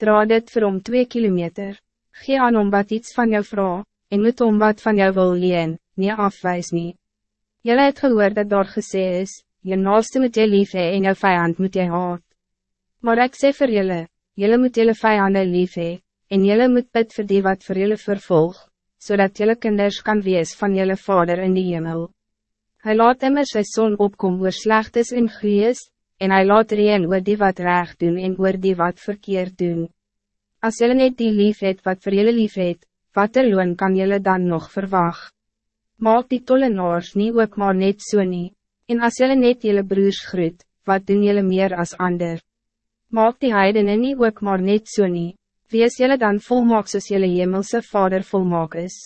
Dra dit vir om twee kilometer. Gee aan om wat iets van jou vrouw, en moet om wat van jou wil leen, nie afwijs nie. Jylle het gehoor dat daar gesê is, je naaste moet jy lief hee en jou vijand moet jy haat. Maar ik sê vir jylle, jylle moet jylle vijanden lief hee, en jylle moet bid vir die wat vir jylle vervolg, zodat jylle kinders kan wees van jylle vader in die hemel. Hij laat immer sy son opkom oor slechtes en goeies, en hij laat reen oor die wat recht doen en oor die wat verkeerd doen. Als jylle net die lief het wat vir jylle lief het, wat er loon kan jylle dan nog verwacht? Maak die tollenaars nie ook maar net so nie, en as jylle net jylle broers groet, wat doen jylle meer als ander? Maak die heidene nie ook maar net so nie, wees jylle dan volmaak soos jylle hemelse vader volmaak is?